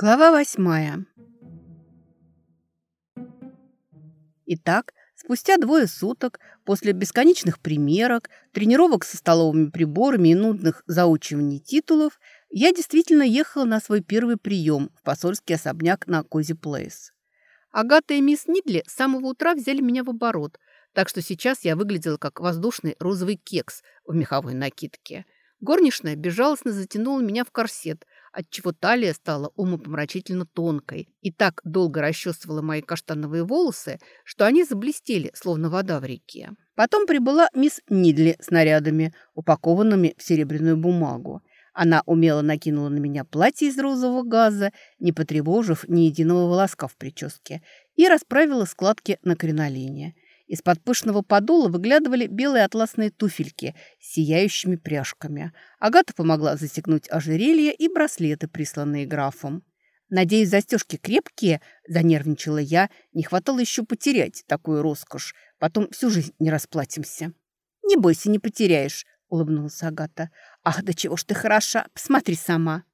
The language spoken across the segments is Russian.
Глава восьмая. Итак, спустя двое суток, после бесконечных примерок, тренировок со столовыми приборами и нудных заучиваний титулов, я действительно ехала на свой первый прием в посольский особняк на Кози Плейс. Агата и мисс Нидли с самого утра взяли меня в оборот, так что сейчас я выглядела как воздушный розовый кекс в меховой накидке. Горничная безжалостно затянула меня в корсет, отчего талия стала умопомрачительно тонкой и так долго расчесывала мои каштановые волосы, что они заблестели, словно вода в реке. Потом прибыла мисс Нидли с нарядами, упакованными в серебряную бумагу. Она умело накинула на меня платье из розового газа, не потревожив ни единого волоска в прическе, и расправила складки на кринолине – из-под пышного подола выглядывали белые атласные туфельки с сияющими пряжками. Агата помогла застегнуть ожерелье и браслеты, присланные графом. «Надеюсь, застежки крепкие?» – занервничала я. «Не хватало еще потерять такую роскошь. Потом всю жизнь не расплатимся». «Не бойся, не потеряешь», – улыбнулась Агата. «Ах, да чего ж ты хороша! Посмотри сама».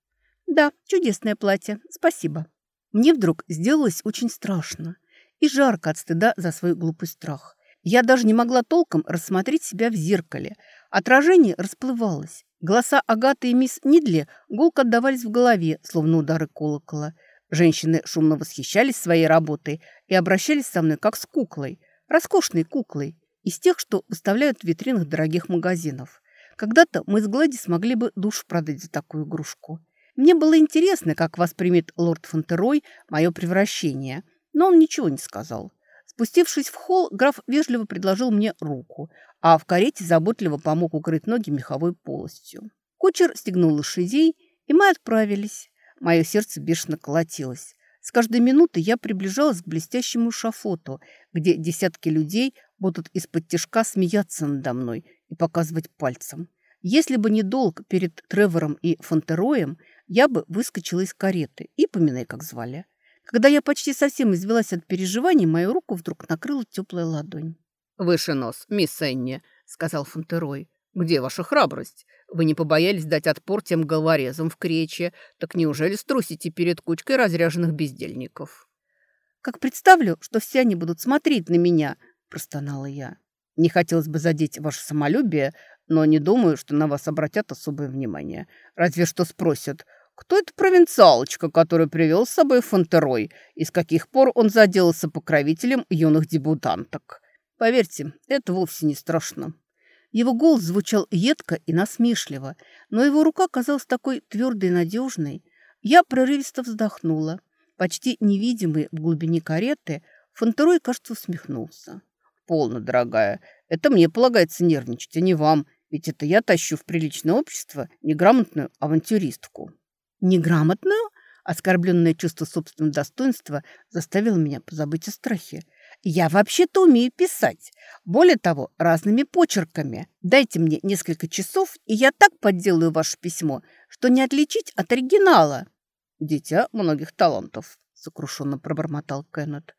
«Да, чудесное платье. Спасибо». Мне вдруг сделалось очень страшно и жарко от стыда за свой глупый страх. Я даже не могла толком рассмотреть себя в зеркале. Отражение расплывалось. Голоса Агаты и мисс Нидли гулко отдавались в голове, словно удары колокола. Женщины шумно восхищались своей работой и обращались со мной как с куклой. Роскошной куклой. Из тех, что выставляют в витринах дорогих магазинов. Когда-то мы с Глади смогли бы душ продать за такую игрушку. Мне было интересно, как воспримет лорд Фонтерой мое превращение – но он ничего не сказал. Спустившись в холл, граф вежливо предложил мне руку, а в карете заботливо помог укрыть ноги меховой полостью. Кучер стегнул лошадей, и мы отправились. Мое сердце бешено колотилось. С каждой минуты я приближалась к блестящему шафоту, где десятки людей будут из-под тяжка смеяться надо мной и показывать пальцем. Если бы не долг перед Тревором и Фонтероем, я бы выскочила из кареты и, поминай, как звали. Когда я почти совсем извелась от переживаний, мою руку вдруг накрыла теплая ладонь. «Выше нос, мисс Энни», — сказал Фонтерой. «Где ваша храбрость? Вы не побоялись дать отпор тем головорезам в крече, так неужели струсите перед кучкой разряженных бездельников?» «Как представлю, что все они будут смотреть на меня», — простонала я. «Не хотелось бы задеть ваше самолюбие, но не думаю, что на вас обратят особое внимание. Разве что спросят, кто эта провинциалочка, которую привел с собой Фонтерой, и с каких пор он заделался покровителем юных дебютанток? Поверьте, это вовсе не страшно. Его голос звучал едко и насмешливо, но его рука казалась такой твердой и надежной. Я прерывисто вздохнула. Почти невидимый в глубине кареты, Фонтерой, кажется, усмехнулся. «Полно, дорогая. Это мне полагается нервничать, а не вам. Ведь это я тащу в приличное общество неграмотную авантюристку». Неграмотную? Оскорбленное чувство собственного достоинства заставило меня позабыть о страхе. Я вообще-то умею писать. Более того, разными почерками. Дайте мне несколько часов, и я так подделаю ваше письмо, что не отличить от оригинала. Дитя многих талантов, сокрушенно пробормотал Кеннет.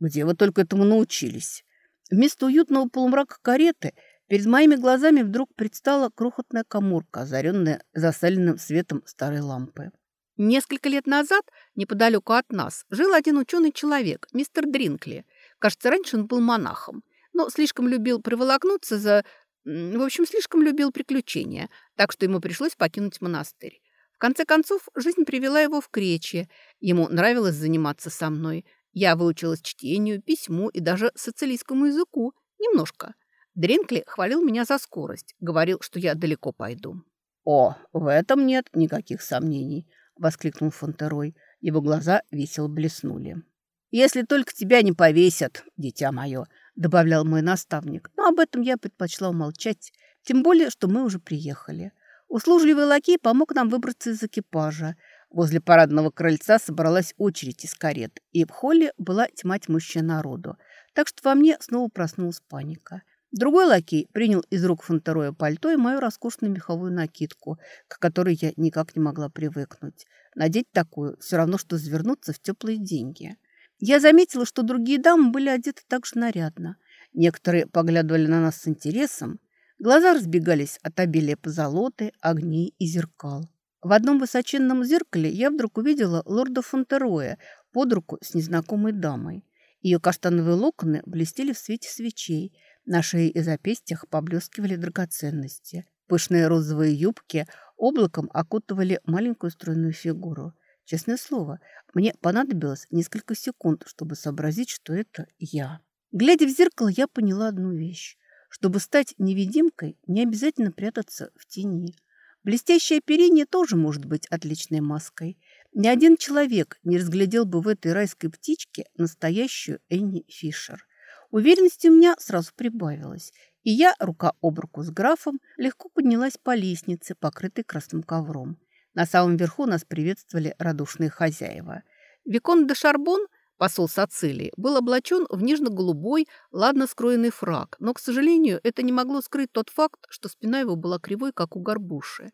Где вы только этому научились? Вместо уютного полумрака кареты перед моими глазами вдруг предстала крохотная коморка, озаренная засаленным светом старой лампы. Несколько лет назад, неподалеку от нас, жил один ученый человек, мистер Дринкли. Кажется, раньше он был монахом, но слишком любил приволокнуться за... В общем, слишком любил приключения, так что ему пришлось покинуть монастырь. В конце концов, жизнь привела его в Кречье. Ему нравилось заниматься со мной. Я выучилась чтению, письму и даже социалистскому языку. Немножко. Дринкли хвалил меня за скорость, говорил, что я далеко пойду. «О, в этом нет никаких сомнений», — воскликнул Фонтерой. Его глаза весело блеснули. «Если только тебя не повесят, дитя мое», — добавлял мой наставник. Но об этом я предпочла умолчать, тем более, что мы уже приехали. Услужливый лакей помог нам выбраться из экипажа. Возле парадного крыльца собралась очередь из карет, и в холле была тьма тьмущая народу. Так что во мне снова проснулась паника. Другой лакей принял из рук Фонтероя пальто и мою роскошную меховую накидку, к которой я никак не могла привыкнуть. Надеть такую все равно, что завернуться в теплые деньги. Я заметила, что другие дамы были одеты так же нарядно. Некоторые поглядывали на нас с интересом. Глаза разбегались от обилия позолоты, огней и зеркал. В одном высоченном зеркале я вдруг увидела лорда Фонтероя под руку с незнакомой дамой. Ее каштановые локоны блестели в свете свечей. На шее и запястьях поблескивали драгоценности. Пышные розовые юбки облаком окутывали маленькую стройную фигуру. Честное слово, мне понадобилось несколько секунд, чтобы сообразить, что это я. Глядя в зеркало, я поняла одну вещь. Чтобы стать невидимкой, не обязательно прятаться в тени. Блестящее оперение тоже может быть отличной маской. Ни один человек не разглядел бы в этой райской птичке настоящую Энни Фишер. Уверенности у меня сразу прибавилось, и я, рука об руку с графом, легко поднялась по лестнице, покрытой красным ковром. На самом верху нас приветствовали радушные хозяева. Викон де Шарбон, посол Сацилии, был облачен в нежно-голубой, ладно скроенный фраг, но, к сожалению, это не могло скрыть тот факт, что спина его была кривой, как у горбуши.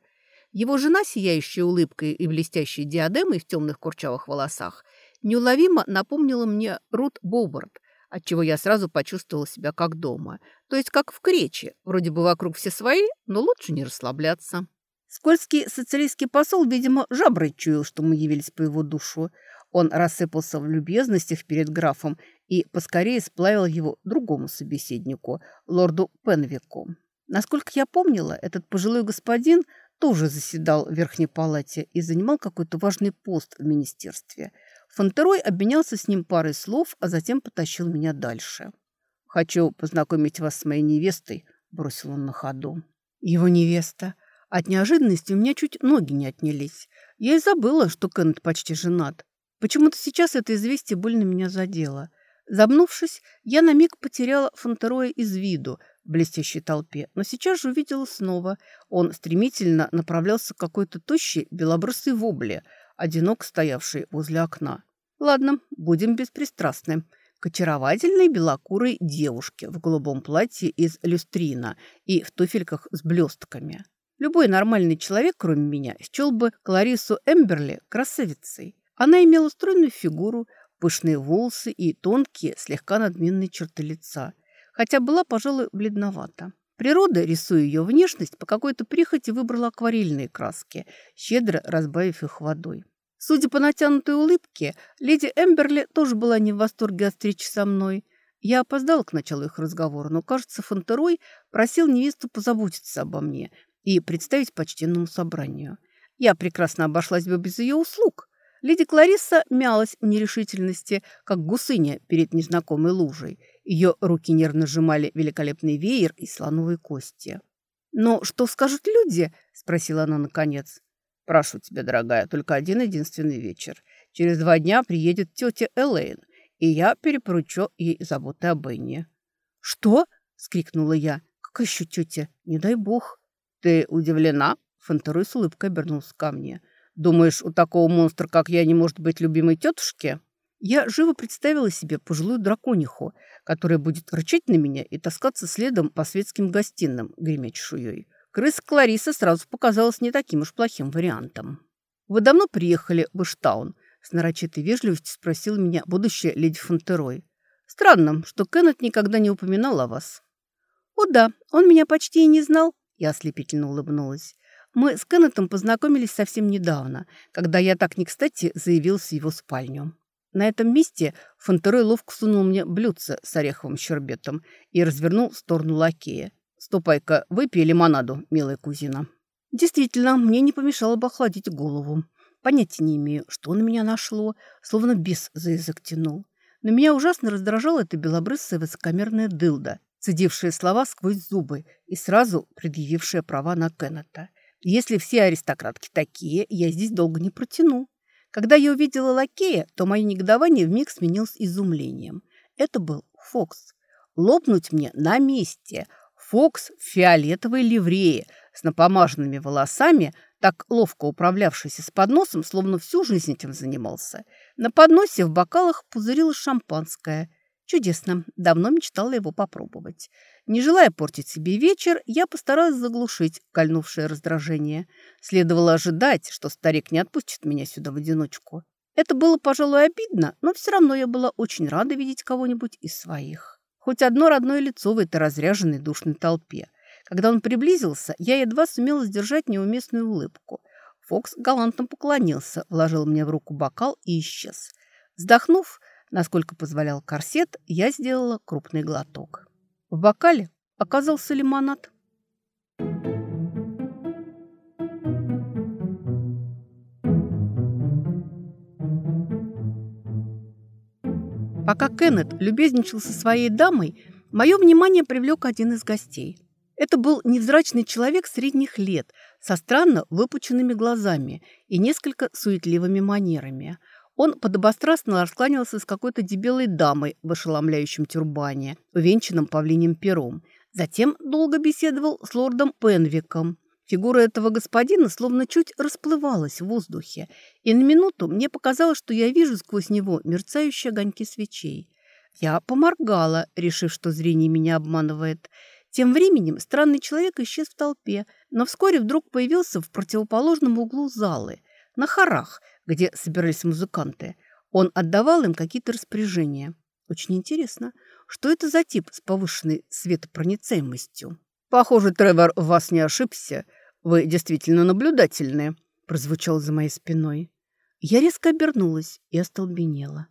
Его жена, сияющая улыбкой и блестящей диадемой в темных курчавых волосах, неуловимо напомнила мне Рут Бобард, отчего я сразу почувствовала себя как дома. То есть как в Крече. Вроде бы вокруг все свои, но лучше не расслабляться. Скользкий социалистский посол, видимо, жаброй чуял, что мы явились по его душу. Он рассыпался в любезностях перед графом и поскорее сплавил его другому собеседнику, лорду Пенвику. Насколько я помнила, этот пожилой господин тоже заседал в Верхней Палате и занимал какой-то важный пост в министерстве – Фонтерой обменялся с ним парой слов, а затем потащил меня дальше. «Хочу познакомить вас с моей невестой», – бросил он на ходу. «Его невеста. От неожиданности у меня чуть ноги не отнялись. Я и забыла, что Кеннет почти женат. Почему-то сейчас это известие больно меня задело. Забнувшись, я на миг потеряла Фонтероя из виду в блестящей толпе, но сейчас же увидела снова. Он стремительно направлялся к какой-то тощей белобрысой вобле – одинок стоявший возле окна. Ладно, будем беспристрастны. К очаровательной белокурой девушке в голубом платье из люстрина и в туфельках с блестками. Любой нормальный человек, кроме меня, счел бы Кларису Эмберли красавицей. Она имела стройную фигуру, пышные волосы и тонкие, слегка надменные черты лица, хотя была, пожалуй, бледновата. Природа, рисуя ее внешность, по какой-то прихоти выбрала акварельные краски, щедро разбавив их водой. Судя по натянутой улыбке, леди Эмберли тоже была не в восторге от встречи со мной. Я опоздал к началу их разговора, но, кажется, Фонтерой просил невесту позаботиться обо мне и представить почтенному собранию. Я прекрасно обошлась бы без ее услуг. Леди Клариса мялась в нерешительности, как гусыня перед незнакомой лужей – ее руки нервно сжимали великолепный веер и слоновые кости. «Но что скажут люди?» – спросила она наконец. «Прошу тебя, дорогая, только один единственный вечер. Через два дня приедет тетя Элейн, и я перепоручу ей заботы об Энне». «Что?» – скрикнула я. «Какая еще тетя? Не дай бог». «Ты удивлена?» – Фонтерой с улыбкой обернулся ко мне. «Думаешь, у такого монстра, как я, не может быть любимой тетушки?» Я живо представила себе пожилую дракониху, которая будет рычать на меня и таскаться следом по светским гостиным, гремя чешуей. Крыса Клариса сразу показалась не таким уж плохим вариантом. «Вы давно приехали в Иштаун?» С нарочитой вежливостью спросила меня будущая леди Фонтерой. «Странно, что Кеннет никогда не упоминал о вас». «О да, он меня почти и не знал», – я ослепительно улыбнулась. «Мы с Кеннетом познакомились совсем недавно, когда я так не кстати заявился в его спальню». На этом месте Фонтерой ловко сунул мне блюдце с ореховым щербетом и развернул в сторону лакея. «Ступай-ка, выпей лимонаду, милая кузина». Действительно, мне не помешало бы охладить голову. Понятия не имею, что на меня нашло, словно бес за язык тянул. Но меня ужасно раздражала эта белобрысая высокомерная дылда, цедившая слова сквозь зубы и сразу предъявившая права на Кеннета. Если все аристократки такие, я здесь долго не протяну. Когда я увидела лакея, то мое негодование вмиг сменилось изумлением. Это был Фокс. Лопнуть мне на месте. Фокс в фиолетовой ливрее с напомаженными волосами, так ловко управлявшийся с подносом, словно всю жизнь этим занимался. На подносе в бокалах пузырилось шампанское. Чудесно. Давно мечтала его попробовать. Не желая портить себе вечер, я постаралась заглушить кольнувшее раздражение. Следовало ожидать, что старик не отпустит меня сюда в одиночку. Это было, пожалуй, обидно, но все равно я была очень рада видеть кого-нибудь из своих. Хоть одно родное лицо в этой разряженной душной толпе. Когда он приблизился, я едва сумела сдержать неуместную улыбку. Фокс галантно поклонился, вложил мне в руку бокал и исчез. Вздохнув, насколько позволял корсет, я сделала крупный глоток. В бокале оказался лимонад. Пока Кеннет любезничал со своей дамой, мое внимание привлек один из гостей. Это был невзрачный человек средних лет, со странно выпученными глазами и несколько суетливыми манерами. Он подобострастно раскланялся с какой-то дебелой дамой в ошеломляющем тюрбане, увенчанном павлиним пером. Затем долго беседовал с лордом Пенвиком. Фигура этого господина словно чуть расплывалась в воздухе, и на минуту мне показалось, что я вижу сквозь него мерцающие огоньки свечей. Я поморгала, решив, что зрение меня обманывает – тем временем странный человек исчез в толпе, но вскоре вдруг появился в противоположном углу залы, на хорах, где собирались музыканты. Он отдавал им какие-то распоряжения. Очень интересно, что это за тип с повышенной светопроницаемостью? «Похоже, Тревор вас не ошибся. Вы действительно наблюдательны», – прозвучал за моей спиной. Я резко обернулась и остолбенела.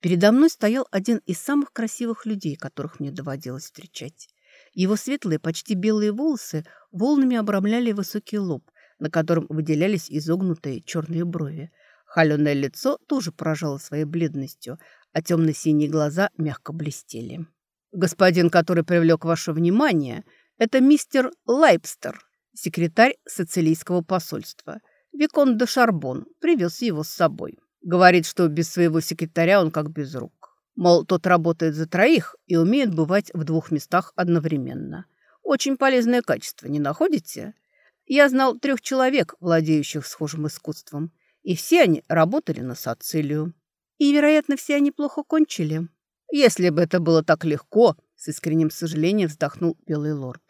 Передо мной стоял один из самых красивых людей, которых мне доводилось встречать. Его светлые, почти белые волосы волнами обрамляли высокий лоб, на котором выделялись изогнутые черные брови. Холеное лицо тоже поражало своей бледностью, а темно-синие глаза мягко блестели. «Господин, который привлек ваше внимание, это мистер Лайпстер, секретарь социалистского посольства. Викон де Шарбон привез его с собой. Говорит, что без своего секретаря он как без рук. Мол, тот работает за троих и умеет бывать в двух местах одновременно. Очень полезное качество, не находите? Я знал трех человек, владеющих схожим искусством, и все они работали на Сацилию. И, вероятно, все они плохо кончили. Если бы это было так легко, с искренним сожалением вздохнул Белый Лорд.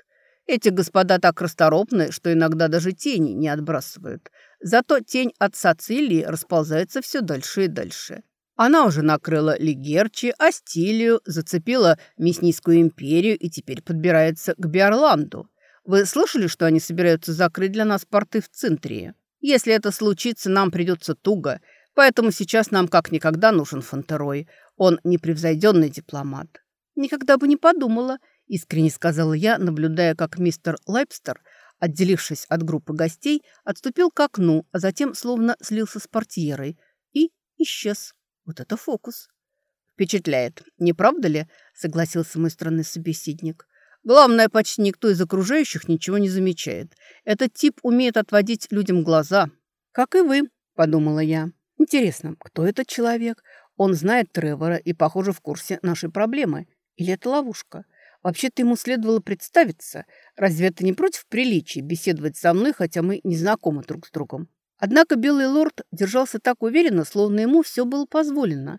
Эти господа так расторопны, что иногда даже тени не отбрасывают. Зато тень от Сацилии расползается все дальше и дальше. Она уже накрыла Лигерчи, Астилию, зацепила Мяснийскую империю и теперь подбирается к Биорланду. Вы слышали, что они собираются закрыть для нас порты в Центрии? Если это случится, нам придется туго, поэтому сейчас нам как никогда нужен Фонтерой. Он непревзойденный дипломат. Никогда бы не подумала, искренне сказала я, наблюдая, как мистер Лайпстер, отделившись от группы гостей, отступил к окну, а затем словно слился с портьерой и исчез. Вот это фокус. Впечатляет, не правда ли? Согласился мой странный собеседник. Главное, почти никто из окружающих ничего не замечает. Этот тип умеет отводить людям глаза. Как и вы, подумала я. Интересно, кто этот человек? Он знает Тревора и, похоже, в курсе нашей проблемы. Или это ловушка? Вообще-то ему следовало представиться. Разве это не против приличия беседовать со мной, хотя мы не знакомы друг с другом? Однако Белый Лорд держался так уверенно, словно ему все было позволено.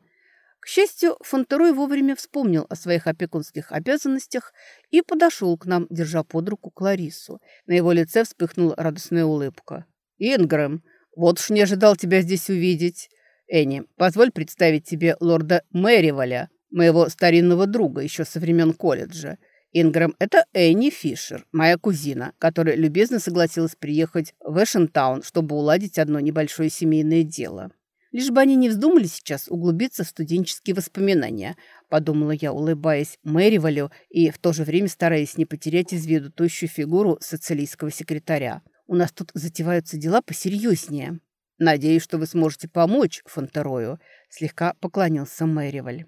К счастью, Фонтерой вовремя вспомнил о своих опекунских обязанностях и подошел к нам, держа под руку Кларису. На его лице вспыхнула радостная улыбка. «Ингрэм, вот уж не ожидал тебя здесь увидеть. Энни, позволь представить тебе лорда Мэриваля, моего старинного друга еще со времен колледжа. Ингрэм, это Энни Фишер, моя кузина, которая любезно согласилась приехать в Эшентаун, чтобы уладить одно небольшое семейное дело. Лишь бы они не вздумали сейчас углубиться в студенческие воспоминания, подумала я, улыбаясь Мэривалю и в то же время стараясь не потерять из виду тощую фигуру социалистского секретаря. У нас тут затеваются дела посерьезнее. Надеюсь, что вы сможете помочь Фонтерою, слегка поклонился Мэриваль.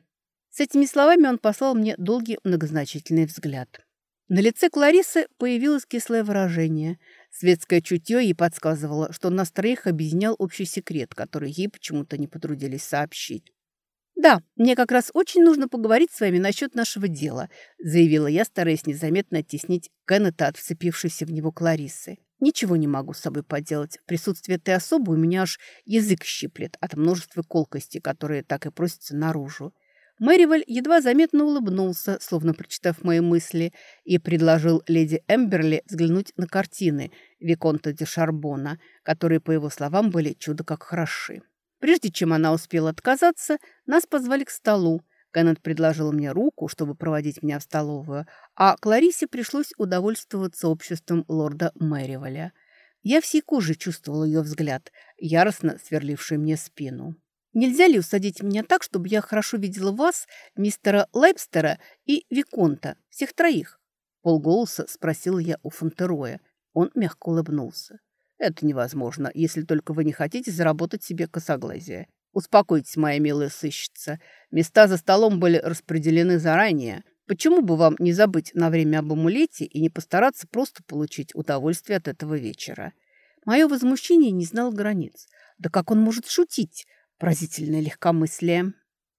С этими словами он послал мне долгий многозначительный взгляд. На лице Кларисы появилось кислое выражение. Светское чутье ей подсказывало, что нас троих объединял общий секрет, который ей почему-то не потрудились сообщить. «Да, мне как раз очень нужно поговорить с вами насчет нашего дела», заявила я, стараясь незаметно оттеснить Кеннета от вцепившейся в него Кларисы. «Ничего не могу с собой поделать. В присутствии этой особы у меня аж язык щиплет от множества колкостей, которые так и просятся наружу. Мэриваль едва заметно улыбнулся, словно прочитав мои мысли, и предложил леди Эмберли взглянуть на картины Виконта де Шарбона, которые, по его словам, были чудо как хороши. Прежде чем она успела отказаться, нас позвали к столу. Кеннет предложил мне руку, чтобы проводить меня в столовую, а Кларисе пришлось удовольствоваться обществом лорда Мэриваля. Я всей кожей чувствовала ее взгляд, яростно сверливший мне спину. «Нельзя ли усадить меня так, чтобы я хорошо видела вас, мистера Лайпстера и Виконта, всех троих?» Полголоса спросила я у Фонтероя. Он мягко улыбнулся. «Это невозможно, если только вы не хотите заработать себе косоглазие. Успокойтесь, моя милая сыщица. Места за столом были распределены заранее. Почему бы вам не забыть на время об амулете и не постараться просто получить удовольствие от этого вечера?» Мое возмущение не знало границ. «Да как он может шутить?» Поразительное легкомыслие.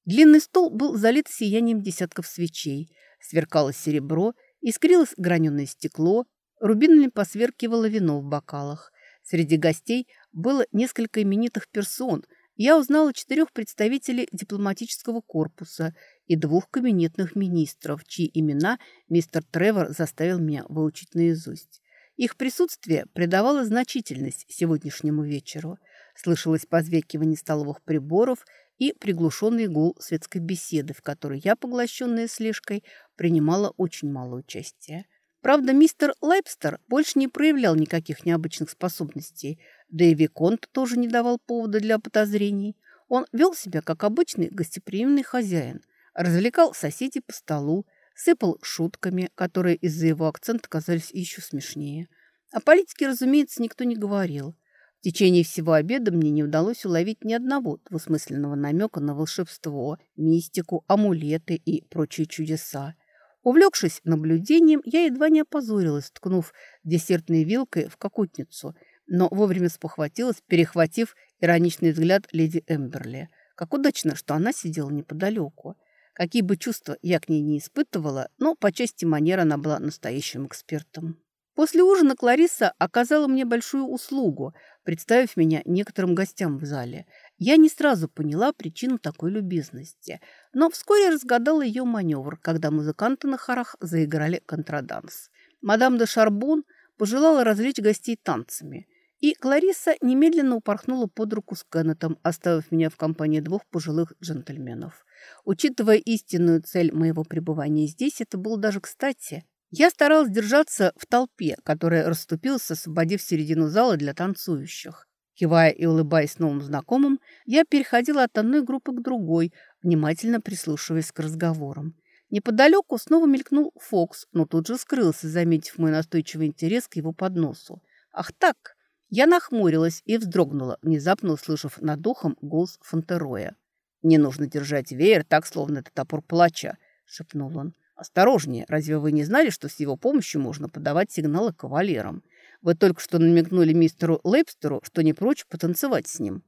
Длинный стол был залит сиянием десятков свечей. Сверкало серебро, искрилось граненое стекло, рубинами посверкивало вино в бокалах. Среди гостей было несколько именитых персон. Я узнала четырех представителей дипломатического корпуса и двух кабинетных министров, чьи имена мистер Тревор заставил меня выучить наизусть. Их присутствие придавало значительность сегодняшнему вечеру – Слышалось позвякивание столовых приборов и приглушенный гул светской беседы, в которой я, поглощенная слежкой, принимала очень мало участия. Правда, мистер Лайпстер больше не проявлял никаких необычных способностей, да и Виконт тоже не давал повода для подозрений. Он вел себя как обычный гостеприимный хозяин, развлекал соседей по столу, сыпал шутками, которые из-за его акцента казались еще смешнее. О политике, разумеется, никто не говорил. В течение всего обеда мне не удалось уловить ни одного двусмысленного намека на волшебство, мистику, амулеты и прочие чудеса. Увлекшись наблюдением, я едва не опозорилась, ткнув десертной вилкой в кокутницу, но вовремя спохватилась, перехватив ироничный взгляд леди Эмберли. Как удачно, что она сидела неподалеку. Какие бы чувства я к ней не испытывала, но по части манер она была настоящим экспертом. После ужина Клариса оказала мне большую услугу, представив меня некоторым гостям в зале. Я не сразу поняла причину такой любезности, но вскоре разгадала ее маневр, когда музыканты на хорах заиграли контраданс. Мадам де Шарбон пожелала развлечь гостей танцами, и Клариса немедленно упорхнула под руку с Кеннетом, оставив меня в компании двух пожилых джентльменов. Учитывая истинную цель моего пребывания здесь, это было даже кстати – я старалась держаться в толпе, которая расступилась, освободив середину зала для танцующих. Кивая и улыбаясь новым знакомым, я переходила от одной группы к другой, внимательно прислушиваясь к разговорам. Неподалеку снова мелькнул Фокс, но тут же скрылся, заметив мой настойчивый интерес к его подносу. «Ах так!» Я нахмурилась и вздрогнула, внезапно услышав над ухом голос Фонтероя. «Не нужно держать веер так, словно это топор плача», — шепнул он. Осторожнее, разве вы не знали, что с его помощью можно подавать сигналы кавалерам? Вы только что намекнули мистеру Лейпстеру, что не прочь потанцевать с ним.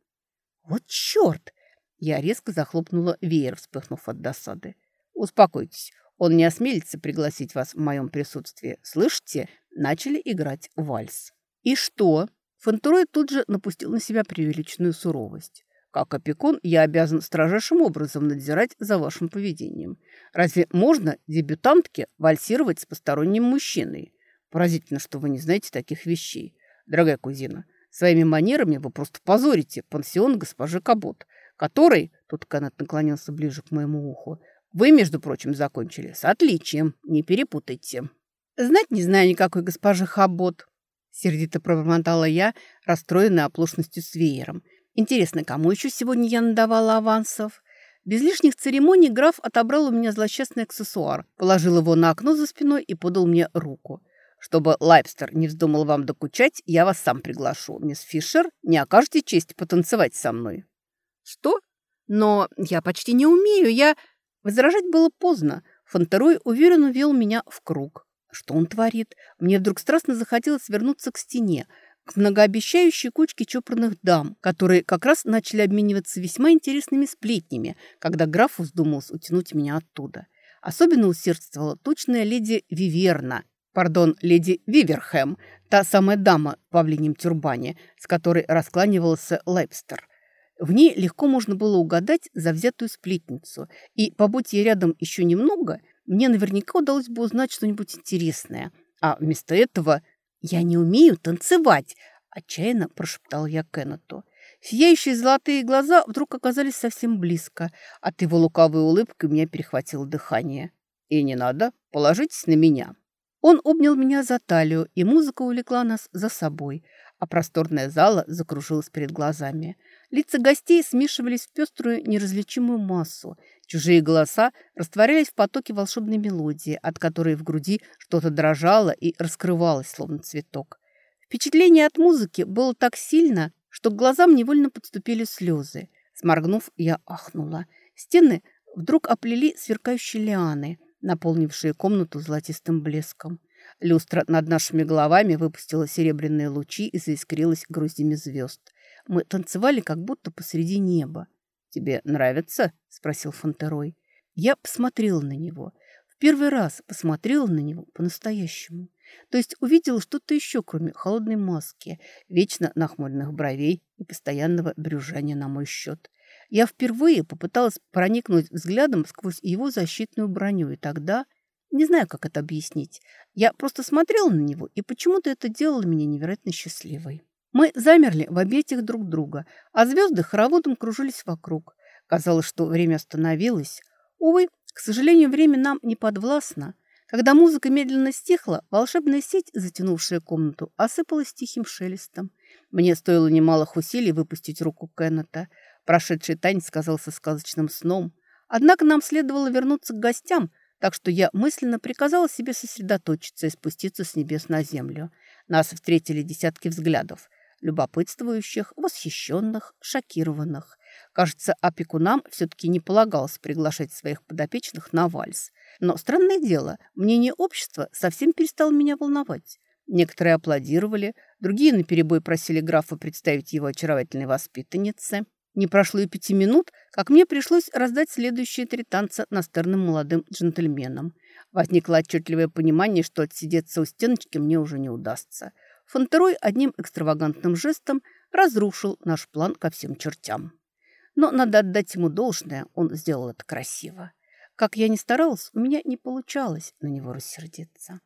Вот черт! Я резко захлопнула веер, вспыхнув от досады. Успокойтесь, он не осмелится пригласить вас в моем присутствии. Слышите? Начали играть вальс. И что? Фонтурой тут же напустил на себя преувеличенную суровость. Как опекун я обязан строжайшим образом надзирать за вашим поведением. Разве можно дебютантке вальсировать с посторонним мужчиной? Поразительно, что вы не знаете таких вещей. Дорогая кузина, своими манерами вы просто позорите пансион госпожи Кабот, который, тут Кеннет наклонился ближе к моему уху, вы, между прочим, закончили с отличием, не перепутайте. Знать не знаю никакой госпожи Хабот, сердито пробормотала я, расстроенная оплошностью с веером – Интересно, кому еще сегодня я надавала авансов? Без лишних церемоний граф отобрал у меня злосчастный аксессуар, положил его на окно за спиной и подал мне руку. Чтобы Лайпстер не вздумал вам докучать, я вас сам приглашу. Мисс Фишер, не окажете честь потанцевать со мной. Что? Но я почти не умею, я... Возражать было поздно. Фонтерой уверенно вел меня в круг. Что он творит? Мне вдруг страстно захотелось вернуться к стене, к многообещающей кучке чопорных дам, которые как раз начали обмениваться весьма интересными сплетнями, когда граф вздумал утянуть меня оттуда. Особенно усердствовала точная леди Виверна, пардон, леди Виверхэм, та самая дама в павлинем тюрбане, с которой раскланивался Лайпстер. В ней легко можно было угадать завзятую сплетницу, и, побудь ей рядом еще немного, мне наверняка удалось бы узнать что-нибудь интересное. А вместо этого «я не умею танцевать», – отчаянно прошептал я Кеннету. Сияющие золотые глаза вдруг оказались совсем близко. От его лукавой улыбки у меня перехватило дыхание. «И не надо, положитесь на меня». Он обнял меня за талию, и музыка увлекла нас за собой, а просторная зала закружилась перед глазами. Лица гостей смешивались в пеструю неразличимую массу. Чужие голоса растворялись в потоке волшебной мелодии, от которой в груди что-то дрожало и раскрывалось, словно цветок. Впечатление от музыки было так сильно, что к глазам невольно подступили слезы. Сморгнув, я ахнула. Стены вдруг оплели сверкающие лианы – наполнившие комнату золотистым блеском. Люстра над нашими головами выпустила серебряные лучи и заискрилась груздями звезд. Мы танцевали как будто посреди неба. «Тебе нравится?» – спросил Фонтерой. Я посмотрела на него. В первый раз посмотрела на него по-настоящему. То есть увидела что-то еще, кроме холодной маски, вечно нахмуренных бровей и постоянного брюжания на мой счет – я впервые попыталась проникнуть взглядом сквозь его защитную броню, и тогда... Не знаю, как это объяснить. Я просто смотрела на него, и почему-то это делало меня невероятно счастливой. Мы замерли в объятиях друг друга, а звезды хороводом кружились вокруг. Казалось, что время остановилось. Увы, к сожалению, время нам не подвластно. Когда музыка медленно стихла, волшебная сеть, затянувшая комнату, осыпалась тихим шелестом. Мне стоило немалых усилий выпустить руку Кеннета – Прошедший танец сказался сказочным сном. Однако нам следовало вернуться к гостям, так что я мысленно приказала себе сосредоточиться и спуститься с небес на землю. Нас встретили десятки взглядов. Любопытствующих, восхищенных, шокированных. Кажется, опекунам все-таки не полагалось приглашать своих подопечных на вальс. Но странное дело, мнение общества совсем перестало меня волновать. Некоторые аплодировали, другие наперебой просили графа представить его очаровательной воспитаннице. Не прошло и пяти минут, как мне пришлось раздать следующие три танца настырным молодым джентльменам. Возникло отчетливое понимание, что отсидеться у стеночки мне уже не удастся. Фонтерой одним экстравагантным жестом разрушил наш план ко всем чертям. Но надо отдать ему должное, он сделал это красиво. Как я ни старалась, у меня не получалось на него рассердиться.